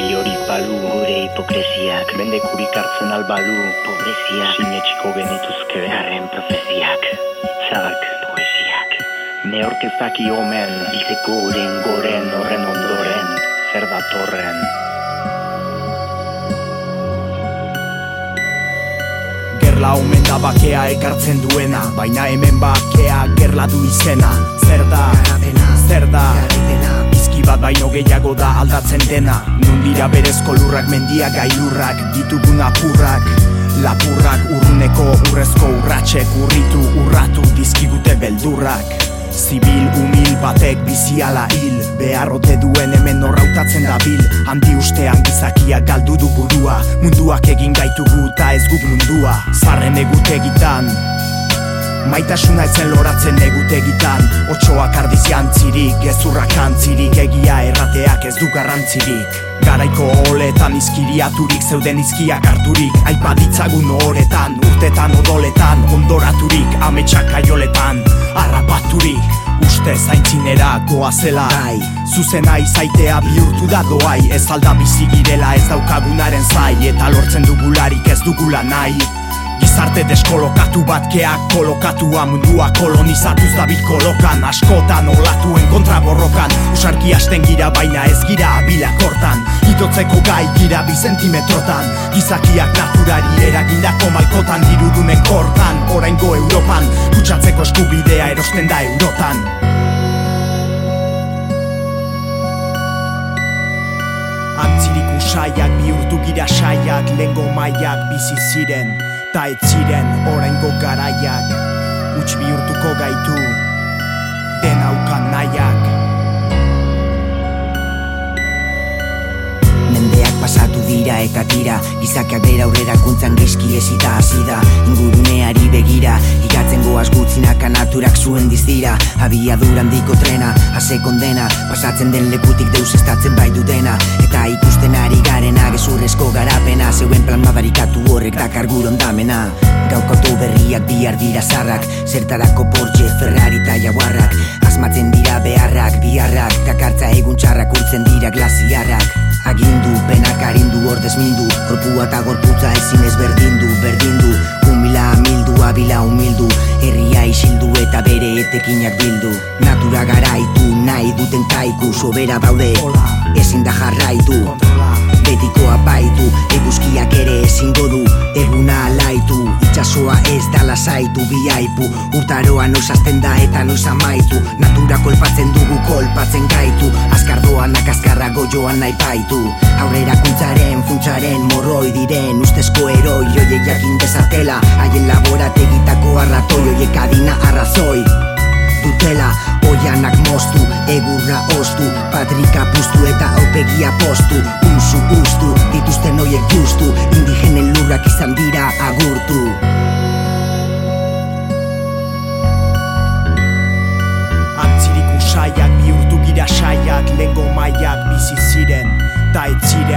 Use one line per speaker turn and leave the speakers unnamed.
Baliorik balu gure hipokresiak Mendekurik hartzen albalu Pobrezia. Sinetxiko genituzke beharren profeziak. Zak poesiak. Neorkezak omen Izeko goren goren horren ondoren Zer datorren.
Gerla omen da bakea ekartzen duena Baina hemen bakea gerla du izena. Zer da, zer da baino gehiago da aldatzen dena. Non dira berezko lurrak mendiak gailurrak Ditugun apurrak. Lapurrak urruneko urrezko urratxek Urritu urratu dizkigute beldurrak. Zibil humil batek biziala hil. Beharrote duen hemen norrautatzen da bil Handi ustean gizakiak galdu du burua. Munduak egin gaitugu eta ez guk mundua. Zarren egutegitan Maitasuna etzen loratzen egutegitan Otsoak ardiz jantzirik, gezurrak antzirik Egia errateak ez du garrantzirik. Garaiko oletan izkiriaturik zeuden izkiak harturik. Aipa ditzagun horretan, urtetan odoletan Ondoraturik, ametsak aioletan, harrapaturik. Uste zaintzinera goazela
Bai.
Zuzena izaitea bihurtu da doai. Ez alda bizi ez daukagunaren zai. Eta lortzen dugularik ez dugula nahi Gizarte deskolokatu batkeak kolokatua mundua kolonizatuz dabil kolokan. Askotan olatuen kontra borrokan Usarki hasten gira baina ez gira abilak hortan Itotzeko gai gira bi zentimetrotan Gizakiak naturari eragindako malkotan Dirudunen kortan, oraingo Europan Kutsatzeko eskubidea erosten da eurotan Antzirik usaiak bihurtu gira saiak Lengo maiak bizi ziren Ta ez ziren oraingo garaiak. Uts bihurtuko gaitu Denaukan nahiak.
Mendeak pasatu eta tira. Gizakiak bera aurrera kuntzan geski ezita azida Inguruneari begira Igatzen goaz gutzinaka naturak zuen dizdira Abiadura handiko trena, ase kondena. Pasatzen den lekutik deus estatzen bai dena Eta ikusten ari garena gezurrezko garapena. Zeuen plan madarikatu horrek dakar guron damena Gaukatu berriak bihar dira zarrak. Zertarako Porsche, Ferrari eta Jaguarrak. Asmatzen dira beharrak, biharrak. Dakartza egun txarrak urtzen dira glasiarrak penak ordez mindu Korpua eta gorputza ezin ez berdindu, berdindu Humila amildu, abila humildu Herria isildu eta bere etekinak bildu. Natura garaitu, nahi duten kaiku Sobera baude, ezin da jarraitu.
Kontrola
Betiko apaitu, eguzkiak ere ezingo du Eguna alaitu, itxasoa ez da lasaitu Biaipu, urtaroa noiz hasten da eta noiz amaitu. Natura kolpatzen dugu kolpatzen gaitu joan nahi baitu. Aurrera kuntzaren, funtsaren, morroi diren Ustezko eroi, joiek jakin dezatela. Haien laborategitako arratoi, joiek adina arrazoi. Dutela Oianak moztu, egurra ostu Patrika puztu eta aupegia postu. Usu ustu, dituzten oiek justu Indigenen lurrak izan dira agurtu.
Antzirik usaiak bihurtu gira saiak Lengo